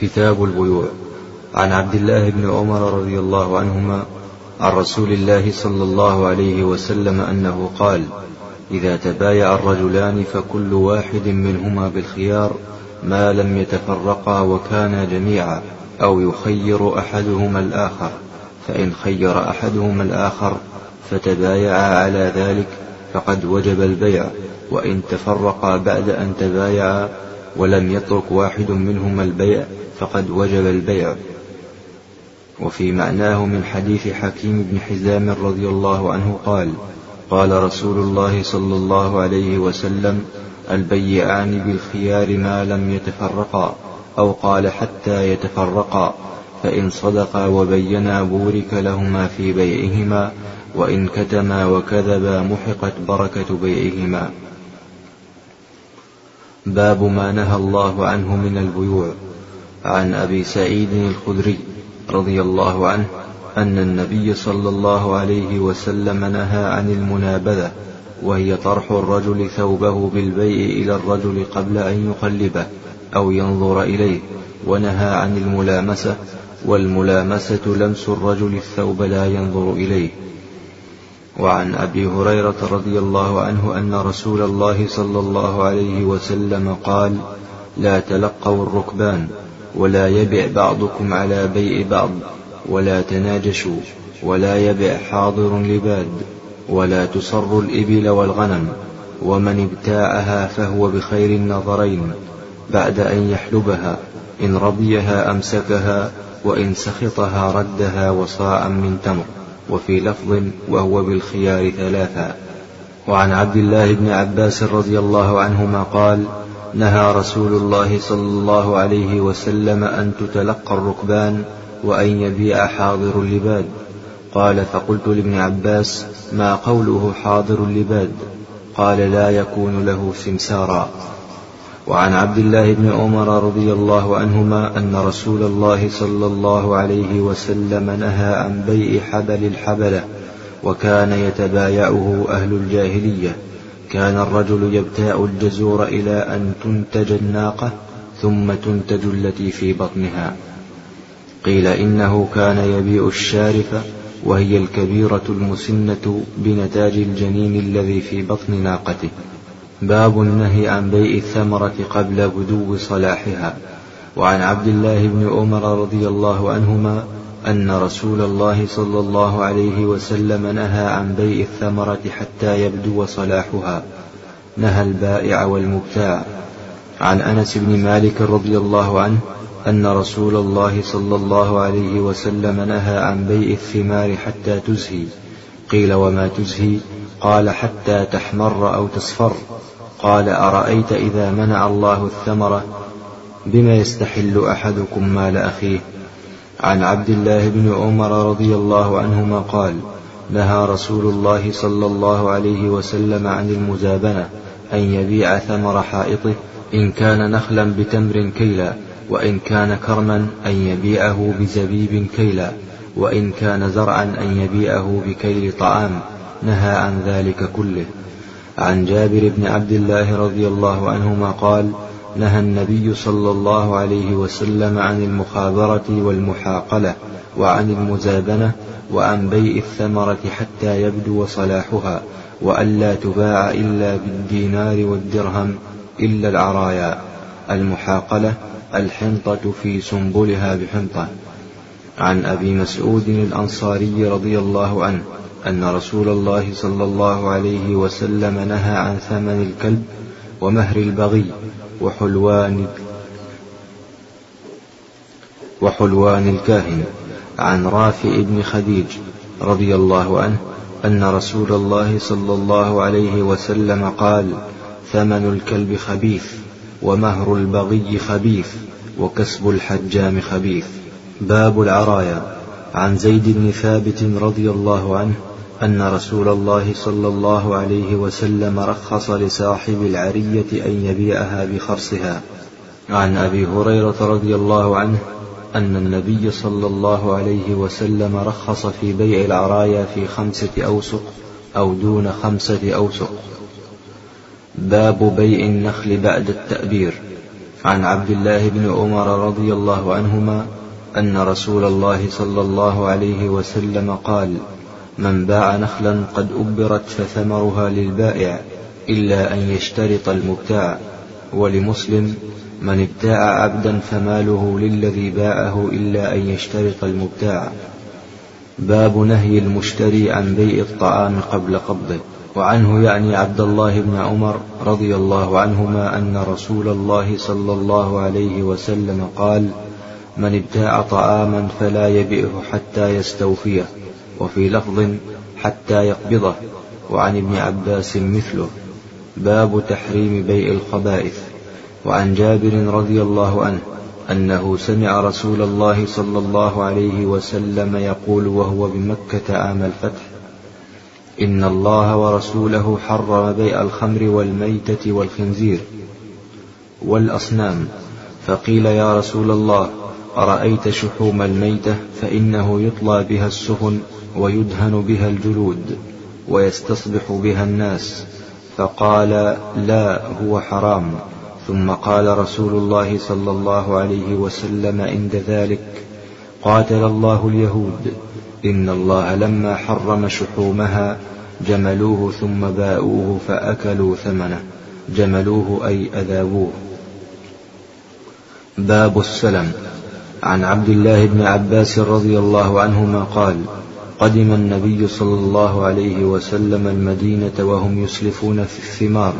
كتاب البيوع. عن عبد الله بن عمر رضي الله عنهما عن رسول الله صلى الله عليه وسلم أنه قال إذا تبايع الرجلان فكل واحد منهما بالخيار ما لم يتفرقا وكانا جميعا أو يخير أحدهما الآخر. فإن خير أحدهما الآخر فتبايعا على ذلك فقد وجب البيع وإن تفرقا بعد أن تبايعا ولم يترك واحد منهما البيع فقد وجب البيع. وفي معناه من حديث حكيم بن حزام رضي الله عنه قال قال رسول الله صلى الله عليه وسلم البيعان بالخيار ما لم يتفرقا أو قال حتى يتفرقا فإن صدقا وبينا بورك لهما في بيعهما وإن كتما وكذبا محقت بركة بيعهما. باب ما نهى الله عنه من البيوع. عن أبي سعيد الخدري رضي الله عنه أن النبي صلى الله عليه وسلم نهى عن المنابذة وهي طرح الرجل ثوبه بالبيع إلى الرجل قبل أن يقلبه أو ينظر إليه ونهى عن الملامسة والملامسة لمس الرجل الثوب لا ينظر إليه. وعن أبي هريرة رضي الله عنه أن رسول الله صلى الله عليه وسلم قال لا تلقوا الركبان ولا يبع بعضكم على بيع بعض ولا تناجشوا ولا يبع حاضر لباد ولا تصر الإبل والغنم ومن ابتاعها فهو بخير النظرين بعد أن يحلبها إن رضيها أمسكها وإن سخطها ردها وصاعا من تمر. وفي لفظ وهو بالخيار ثلاثا. وعن عبد الله بن عباس رضي الله عنهما قال نهى رسول الله صلى الله عليه وسلم أن تتلقى الركبان وأن يبيع حاضر اللباد. قال فقلت لابن عباس ما قوله حاضر اللباد؟ قال لا يكون له سمسارا. وعن عبد الله بن عمر رضي الله عنهما أن رسول الله صلى الله عليه وسلم نهى عن بيع حبل الحبلة وكان يتبايعه أهل الجاهلية. كان الرجل يبتاع الجزور إلى أن تنتج الناقة ثم تنتج التي في بطنها. قيل إنه كان يبيع الشارفة وهي الكبيرة المسنة بنتاج الجنين الذي في بطن ناقته. باب النهي عن بيع الثمرة قبل بدو صلاحها. وعن عبد الله بن عمر رضي الله عنهما أن رسول الله صلى الله عليه وسلم نهى عن بيع الثمرة حتى يبدو صلاحها. نهى البائع والمبتاع. عن أنس بن مالك رضي الله عنه أن رسول الله صلى الله عليه وسلم نهى عن بيع الثمار حتى تزهي. قيل وما تزهي؟ قال حتى تحمر أو تصفر. قال أرأيت إذا منع الله الثمرة بما يستحل أحدكم مال أخيه؟ عن عبد الله بن عمر رضي الله عنهما قال نهى رسول الله صلى الله عليه وسلم عن المزابنة أن يبيع ثمر حائطه إن كان نخلا بتمر كيلا وإن كان كرما أن يبيعه بزبيب كيلا وإن كان زرعا أن يبيعه بكيل طعام. نهى عن ذلك كله. عن جابر بن عبد الله رضي الله عنهما قال نهى النبي صلى الله عليه وسلم عن المخابرة والمحاقلة وعن المزابنة وعن بيع الثمرة حتى يبدو صلاحها وألا تباع إلا بالدينار والدرهم إلا العرايا. المحاقلة الحنطة في سنبلها بحنطة. عن أبي مسعود الأنصاري رضي الله عنه أن رسول الله صلى الله عليه وسلم نهى عن ثمن الكلب ومهر البغي وحلوان وحلوان الكاهن عن رافع بن خديج رضي الله عنه أن رسول الله صلى الله عليه وسلم قال ثمن الكلب خبيث ومهر البغي خبيث وكسب الحجام خبيث. باب العرايا عن زيد بن ثابت رضي الله عنه أن رسول الله صلى الله عليه وسلم رخص لصاحب العرية أن يبيعها بخرصها. عن أبي هريرة رضي الله عنه أن النبي صلى الله عليه وسلم رخص في بيع العرايا في خمسة أوسق أو دون خمسة أوسق. باب بيع النخل بعد التأبير. عن عبد الله بن عمر رضي الله عنهما أن رسول الله صلى الله عليه وسلم قال من باع نخلا قد أبرت فثمرها للبائع إلا أن يشترط المبتاع ولمسلم من ابتاع عبدا فماله للذي باعه إلا أن يشترط المبتاع. باب نهي المشتري عن بيع الطعام قبل قبضه. وعنه يعني عبد الله بن عمر رضي الله عنهما أن رسول الله صلى الله عليه وسلم قال من ابتاع طعاما فلا يبئه حتى يستوفيه. وفي لفظ حتى يقبضه وعن ابن عباس مثله باب تحريم بيع الخبائث وعن جابر رضي الله عنه أنه سمع رسول الله صلى الله عليه وسلم يقول وهو بمكة عام الفتح إن الله ورسوله حرم بيع الخمر والميتة والخنزير والأصنام فقيل يا رسول الله أرأيت شحوم الميتة فإنه يطلى بها السفن ويدهن بها الجلود ويستصبح بها الناس. فقال لا هو حرام. ثم قال رسول الله صلى الله عليه وسلم عند ذلك قاتل الله اليهود. إن الله لما حرم شحومها جملوه ثم باءوه فأكلوا ثمنه. جملوه أي أذابوه باب السلم. عن عبد الله بن عباس رضي الله عنهما قال قدم النبي صلى الله عليه وسلم المدينة وهم يسلفون في الثمار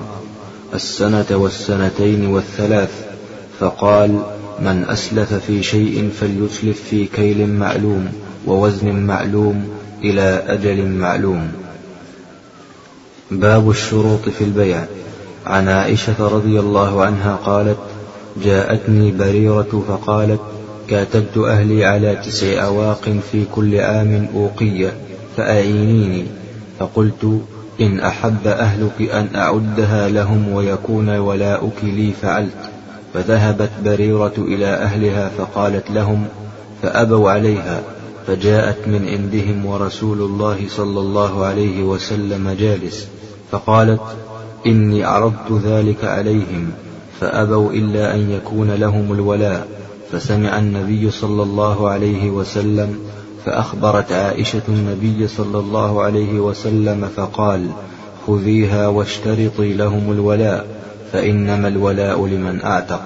السنة والسنتين والثلاث فقال من أسلف في شيء فليسلف في كيل معلوم ووزن معلوم إلى أجل معلوم. باب الشروط في البيع. عن عائشة رضي الله عنها قالت جاءتني بريرة فقالت كاتبت أهلي على تسع أواق في كل عام أوقية فأعينيني. فقلت إن أحب أهلك أن أعدها لهم ويكون ولاؤك لي فعلت. فذهبت بريرة إلى أهلها فقالت لهم فأبوا عليها فجاءت من عندهم ورسول الله صلى الله عليه وسلم جالس فقالت إني عرضت ذلك عليهم فأبوا إلا أن يكون لهم الولاء. فسمع النبي صلى الله عليه وسلم فأخبرت عائشة النبي صلى الله عليه وسلم فقال خذيها واشترطي لهم الولاء فإنما الولاء لمن أعتق.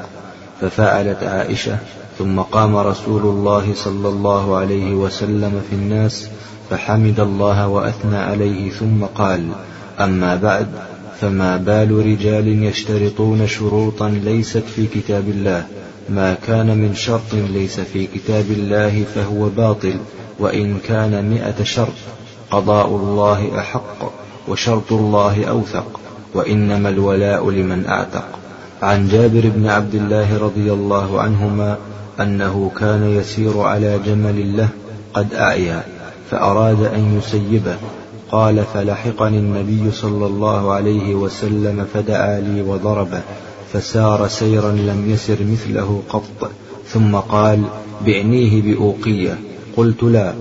ففعلت عائشة ثم قام رسول الله صلى الله عليه وسلم في الناس فحمد الله وأثنى عليه ثم قال أما بعد فما بال رجال يشترطون شروطا ليست في كتاب الله ما كان من شرط ليس في كتاب الله فهو باطل وإن كان مئة شرط قضاء الله أحق وشرط الله أوثق وإنما الولاء لمن أعتق. عن جابر بن عبد الله رضي الله عنهما أنه كان يسير على جمل له قد أعيا فأراد أن يسيبه. قال فلحقني النبي صلى الله عليه وسلم فدعا لي وضربه. فسار سيرا لم يسر مثله قط ثم قال بعنيه بأوقية. قلت لا.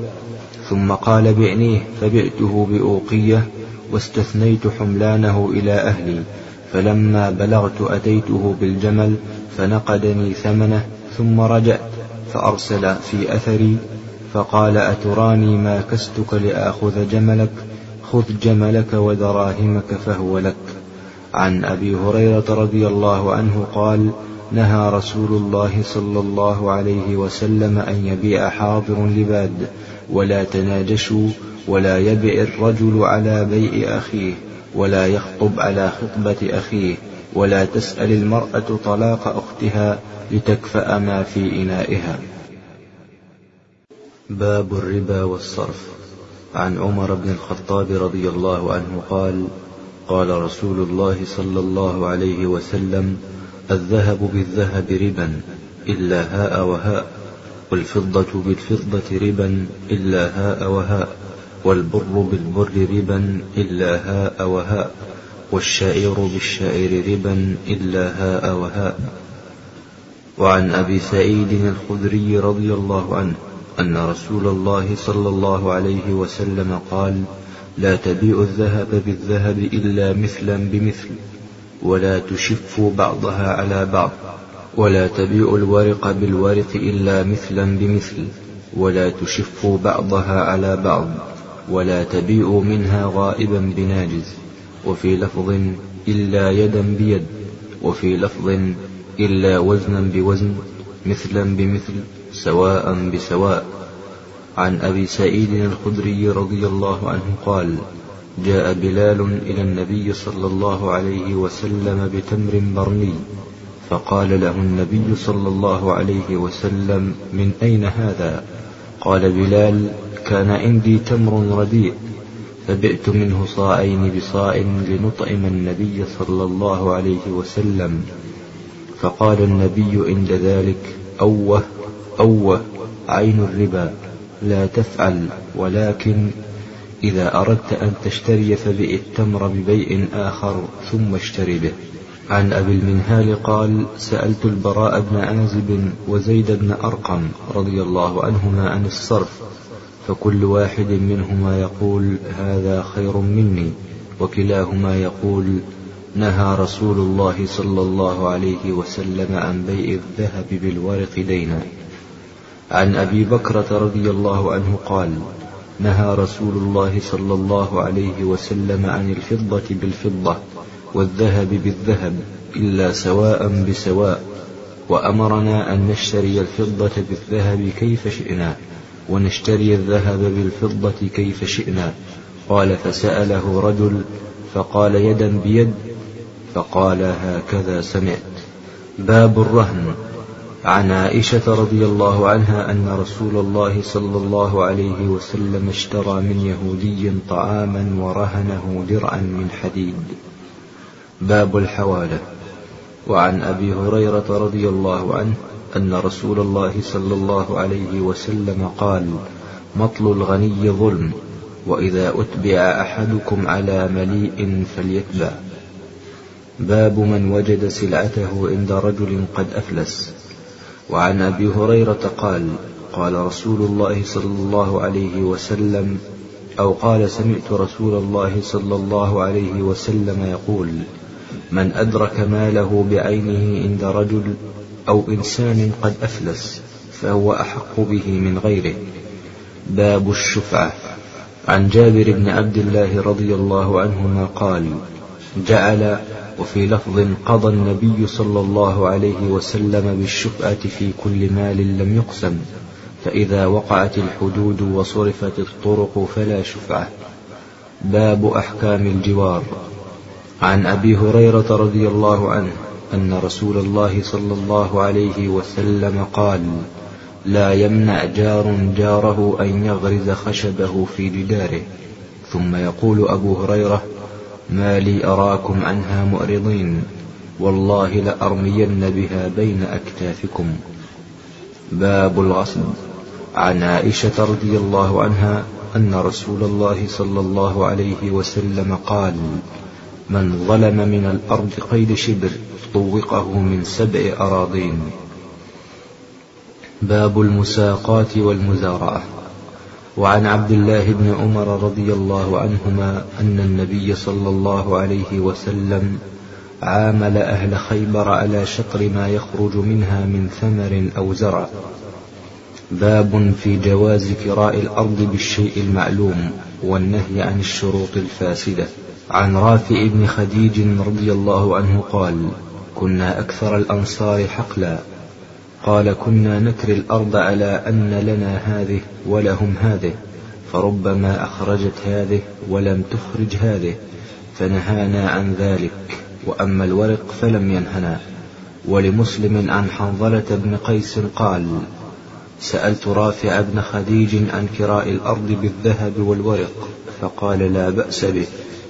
ثم قال بعنيه فبعته بأوقية واستثنيت حملانه إلى أهلي. فلما بلغت أتيته بالجمل فنقدني ثمنه ثم رجعت فأرسل في أثري. فقال أتراني ما كستك لآخذ جملك؟ خذ جملك ودراهمك فهو لك. عن أبي هريرة رضي الله عنه قال نهى رسول الله صلى الله عليه وسلم أن يبيع حاضر لباد ولا تناجشوا ولا يبع الرجل على بيع أخيه ولا يخطب على خطبة أخيه ولا تسأل المرأة طلاق أختها لتكفأ ما في إنائها. باب الربا والصرف. عن عمر بن الخطاب رضي الله عنه قال قال رسول الله صلى الله عليه وسلم الذهب بالذهب ربا إلا هاء وهاء والفضة بالفضة ربا إلا هاء وهاء والبر بالبر ربا إلا هاء وهاء والشعير بالشعير ربا إلا هاء وهاء. وعن أبي سعيد الخدري رضي الله عنه أن رسول الله صلى الله عليه وسلم قال لا تبيع الذهب بالذهب إلا مثلا بمثل ولا تشف بعضها على بعض ولا تبيع الورق بالورق إلا مثلا بمثل ولا تشفوا بعضها على بعض ولا تبيعوا منها غائبا بناجز وفي لفظ إلا يدا بيد وفي لفظ إلا وزنا بوزن مثلا بمثل سواء بسواء. عن أبي سعيد الخدري رضي الله عنه قال جاء بلال إلى النبي صلى الله عليه وسلم بتمر برني فقال له النبي صلى الله عليه وسلم من أين هذا؟ قال بلال كان عندي تمر رديء فبئت منه صاعين بصاع لنطعم النبي صلى الله عليه وسلم. فقال النبي عند ذلك أوه أوه عين الربا. لا تفعل ولكن إذا أردت أن تشتري فبئ التمر ببيع آخر ثم اشتري به. عن أبي المنهال قال سألت البراء بن عازب وزيد بن أرقم رضي الله عنهما عن الصرف فكل واحد منهما يقول هذا خير مني وكلاهما يقول نهى رسول الله صلى الله عليه وسلم عن بيع الذهب بالورق دينا. عن أبي بكرة رضي الله عنه قال نهى رسول الله صلى الله عليه وسلم عن الفضة بالفضة والذهب بالذهب إلا سواء بسواء وأمرنا أن نشتري الفضة بالذهب كيف شئنا ونشتري الذهب بالفضة كيف شئنا. قال فسأله رجل فقال يدا بيد فقال هكذا سمعت. باب الرهن. عن عائشة رضي الله عنها أن رسول الله صلى الله عليه وسلم اشترى من يهودي طعاما ورهنه درعا من حديد. باب الحوالة وعن أبي هريرة رضي الله عنه أن رسول الله صلى الله عليه وسلم قال مطل الغني ظلم وإذا أتبع أحدكم على مليء فليتبع. باب من وجد سلعته عند رجل قد أفلس. وعن أبي هريرة قال قال رسول الله صلى الله عليه وسلم أو قال سمعت رسول الله صلى الله عليه وسلم يقول من أدرك ماله بعينه عند رجل أو إنسان قد أفلس فهو أحق به من غيره. باب الشفعة. عن جابر بن عبد الله رضي الله عنهما قال جعل وفي لفظ قضى النبي صلى الله عليه وسلم بالشفعة في كل مال لم يقسم فإذا وقعت الحدود وصرفت الطرق فلا شفعة. باب أحكام الجوار. عن أبي هريرة رضي الله عنه أن رسول الله صلى الله عليه وسلم قال لا يمنع جار جاره أن يغرز خشبه في جداره ثم يقول أبو هريرة ما لي أراكم عنها مؤرضين والله لأرمين بها بين أكتافكم. باب الغصب. عن عائشة رضي الله عنها أن رسول الله صلى الله عليه وسلم قال من ظلم من الأرض قيد شبر طوقه من سبع أراضين. باب المساقات والمزارعة. وعن عبد الله بن عمر رضي الله عنهما أن النبي صلى الله عليه وسلم عامل أهل خيبر على شطر ما يخرج منها من ثمر أو زرع. باب في جواز كراء الأرض بالشيء المعلوم والنهي عن الشروط الفاسدة. عن رافع بن خديج رضي الله عنه قال كنا أكثر الأنصار حقلا. قال كنا نكري الأرض على أن لنا هذه ولهم هذه فربما أخرجت هذه ولم تخرج هذه فنهانا عن ذلك وأما الورق فلم ينهنا. ولمسلم عن حنظلة بن قيس قال سألت رافع بن خديج عن كراء الأرض بالذهب والورق فقال لا بأس به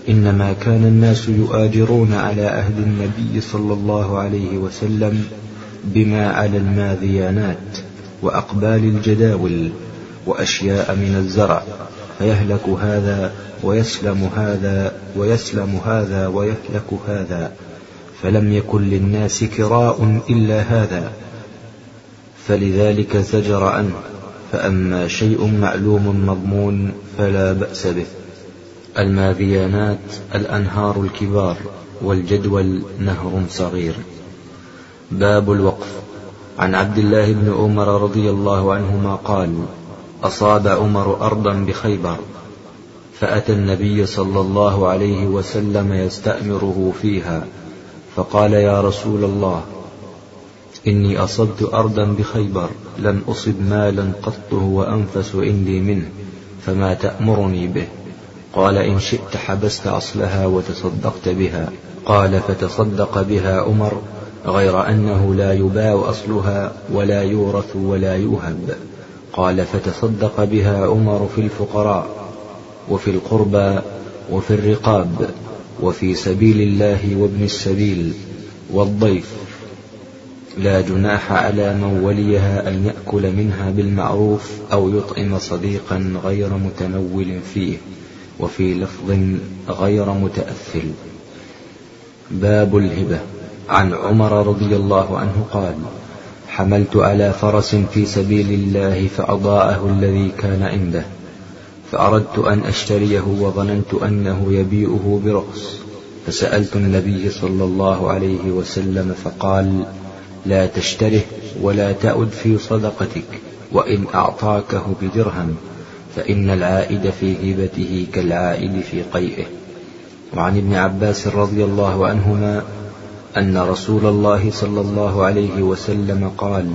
إنما كان الناس يؤاجرون على عهد النبي صلى الله عليه وسلم بما على الماذيانات وأقبال الجداول وأشياء من الزرع فيهلك هذا ويسلم هذا ويسلم هذا ويهلك هذا فلم يكن للناس كراء إلا هذا فلذلك زجر عنه فأما شيء معلوم مضمون فلا بأس به. الماذيانات الأنهار الكبار والجدول نهر صغير. باب الوقف. عن عبد الله بن عمر رضي الله عنهما قال أصاب عمر أرضا بخيبر فأتى النبي صلى الله عليه وسلم يستأمره فيها فقال يا رسول الله إني أصبت أرضا بخيبر لم أصب مالا قط هو أنفس عندي منه فما تأمرني به؟ قال إن شئت حبست أصلها وتصدقت بها. قال فتصدق بها عمر غير أنه لا يباع أصلها ولا يورث ولا يوهب. قال فتصدق بها عمر في الفقراء وفي القربى وفي الرقاب وفي سبيل الله وابن السبيل والضيف. لا جناح على من وليها أن يأكل منها بالمعروف أو يطعم صديقا غير متنول فيه وفي لفظ غير متأثل. باب الهبة. عن عمر رضي الله عنه قال حملت على فرس في سبيل الله فأضاءه الذي كان عنده فأردت أن أشتريه وظننت أنه يبيعه برخص فسألت النبي صلى الله عليه وسلم فقال لا تشتره ولا تعد في صدقتك وإن أعطاكه بدرهم فإن العائد في هبته كالعائد في قيئه. وعن ابن عباس رضي الله عنهما أن رسول الله صلى الله عليه وسلم قال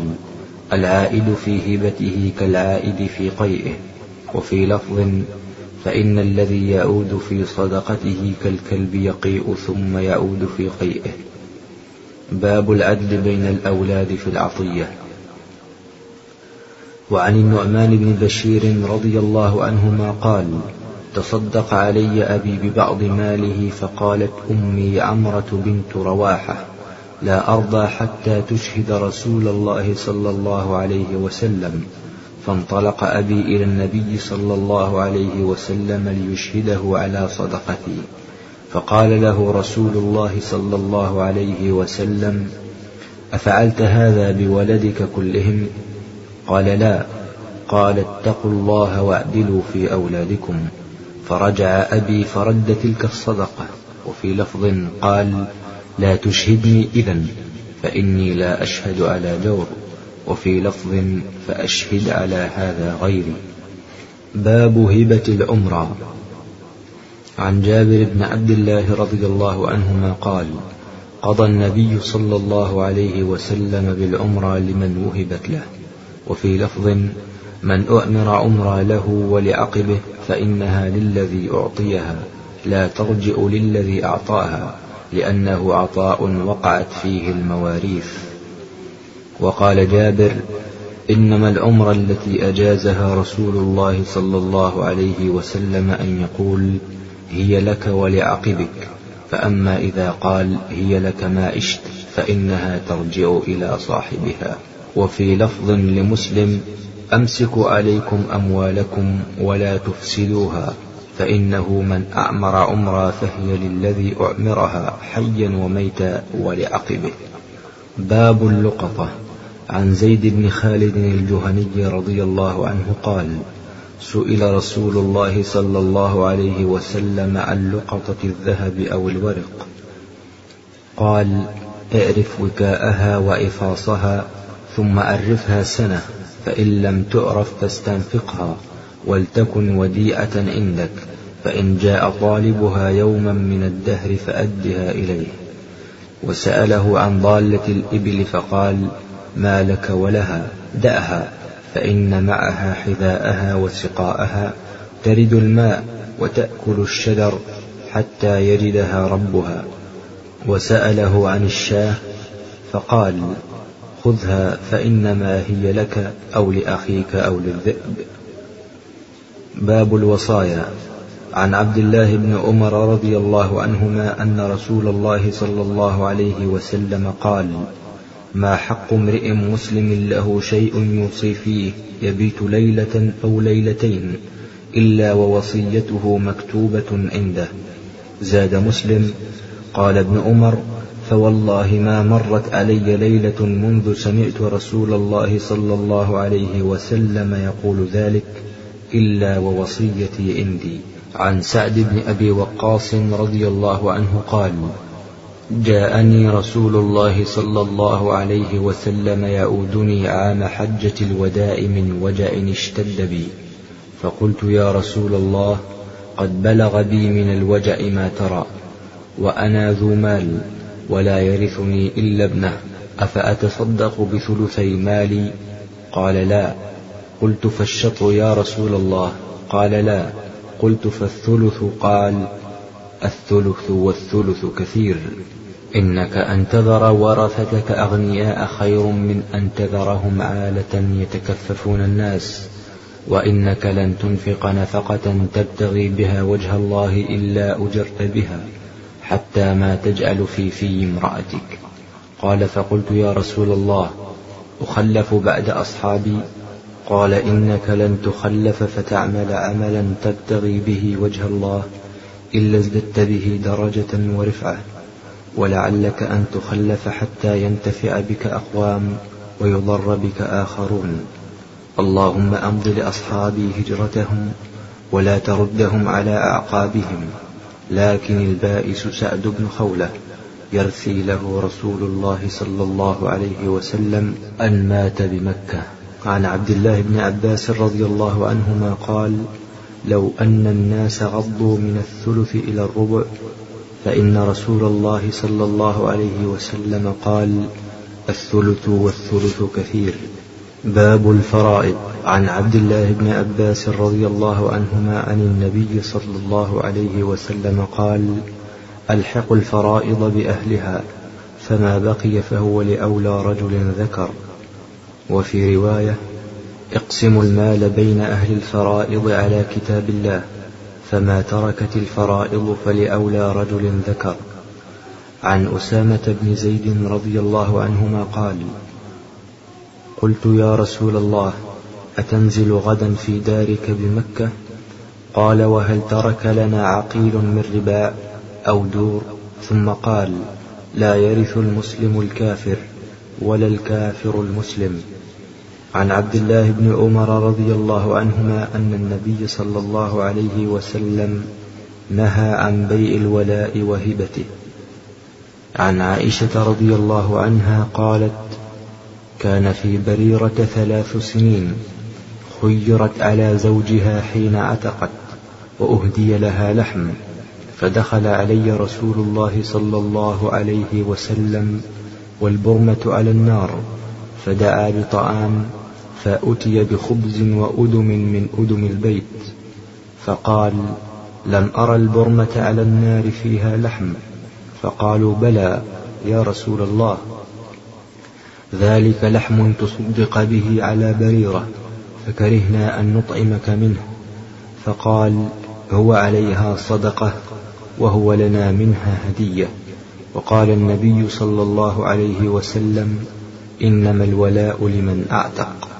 العائد في هبته كالعائد في قيئه. وفي لفظ فإن الذي يعود في صدقته كالكلب يقيء ثم يعود في قيئه. باب العدل بين الأولاد في العطية. وعن النعمان بن بشير رضي الله عنهما قال تصدق علي أبي ببعض ماله فقالت أمي عمرة بنت رواحة لا أرضى حتى تشهد رسول الله صلى الله عليه وسلم. فانطلق أبي إلى النبي صلى الله عليه وسلم ليشهده على صدقتي. فقال له رسول الله صلى الله عليه وسلم أفعلت هذا بولدك كلهم؟ قال لا قال اتقوا الله واعدلوا في أولادكم. فرجع أبي فرد تلك الصدقة وفي لفظ قال لا تشهدني إذا فإني لا أشهد على جور وفي لفظ فأشهد على هذا غيري. باب هبة العمرة. عن جابر بن عبد الله رضي الله عنهما قال قضى النبي صلى الله عليه وسلم بالعمرة لمن وهبت له وفي لفظ من أؤمر عمرة له ولعقبه فإنها للذي أعطيها لا ترجع للذي أعطاها لأنه عطاء وقعت فيه المواريث. وقال جابر إنما العمرة التي أجازها رسول الله صلى الله عليه وسلم أن يقول هي لك ولعقبك. فأما إذا قال هي لك ما إشت فإنها ترجع إلى صاحبها. وفي لفظ لمسلم أمسكوا عليكم أموالكم ولا تفسدوها فإنه من أعمر عمرا فهي للذي أعمرها حيا وميتا ولعقبه باب اللقطة. عن زيد بن خالد الجهني رضي الله عنه قال سئل رسول الله صلى الله عليه وسلم عن لقطة الذهب أو الورق. قال اعرف وكاءها وإفاصها ثم أرفها سنة. فإن لم تعرف فاستنفقها ولتكن وديعة عندك فإن جاء طالبها يوما من الدهر فأدها إليه. وسأله عن ضالة الإبل فقال ما لك ولها دعها فإن معها حذاءها وسقاءها ترد الماء وتأكل الشجر حتى يجدها ربها. وسأله عن الشاه فقال خذها فإنما هي لك أو لأخيك أو للذئب. باب الوصايا. عن عبد الله بن عمر رضي الله عنهما أن رسول الله صلى الله عليه وسلم قال ما حق امرئ مسلم له شيء يوصي فيه يبيت ليلة أو ليلتين إلا ووصيته مكتوبة عنده. زاد مسلم. قال ابن عمر فوالله ما مرت علي ليلة منذ سمعت رسول الله صلى الله عليه وسلم يقول ذلك إلا ووصيتي عندي. عن سعد بن أبي وقاص رضي الله عنه قال جاءني رسول الله صلى الله عليه وسلم يؤودني عام حجة الوداع من وجع اشتد بي. فقلت يا رسول الله قد بلغ بي من الوجع ما ترى وأنا ذو مال. ولا يرثني إلا ابنه. أفأتصدق بثلثي مالي؟ قال لا. قلت فالشطر يا رسول الله. قال لا. قلت فالثلث؟ قال الثلث والثلث كثير. إنك أن تذر ورثتك أغنياء خير من أن تذرهم عالة يتكففون الناس. وإنك لن تنفق نفقة تبتغي بها وجه الله إلا أجرت بها. حتى ما تجعل في في امرأتك. قال فقلت يا رسول الله أخلف بعد أصحابي؟ قال إنك لن تخلف فتعمل عملا تبتغي به وجه الله إلا ازددت به درجة ورفعة ولعلك أن تخلف حتى ينتفع بك أقوام ويضر بك آخرون. اللهم أمض لأصحابي هجرتهم ولا تردهم على أعقابهم. لكن البائس سعد بن خولة يرثي له رسول الله صلى الله عليه وسلم أن مات بمكة. عن عبد الله بن عباس رضي الله عنهما قال لو أن الناس غضوا من الثلث إلى الربع فإن رسول الله صلى الله عليه وسلم قال الثلث والثلث كثير. باب الفرائض. عن عبد الله بن عباس رضي الله عنهما عن النبي صلى الله عليه وسلم قال ألحق الفرائض بأهلها فما بقي فهو لأولى رجل ذكر. وفي رواية اقسموا المال بين أهل الفرائض على كتاب الله فما تركت الفرائض فلأولى رجل ذكر. عن أسامة بن زيد رضي الله عنهما قال قلت يا رسول الله أتنزل غدا في دارك بمكة؟ قال وهل ترك لنا عقيل من رباء أو دور؟ ثم قال لا يرث المسلم الكافر ولا الكافر المسلم. عن عبد الله بن عمر رضي الله عنهما أن النبي صلى الله عليه وسلم نهى عن بيع الولاء وهبته. عن عائشة رضي الله عنها قالت كان في بريرة ثلاث سنين. خيرت على زوجها حين عتقت وأهدي لها لحم فدخل علي رسول الله صلى الله عليه وسلم والبرمة على النار فدعا بطعام فأتي بخبز وأدم من أدم البيت فقال لم أرى البرمة على النار فيها لحم؟ فقالوا بلى يا رسول الله. ذلك لحم تصدق به على بريرة فكرهنا أن نطعمك منه. فقال هو عليها صدقة وهو لنا منها هدية. وقال النبي صلى الله عليه وسلم إنما الولاء لمن أعتق.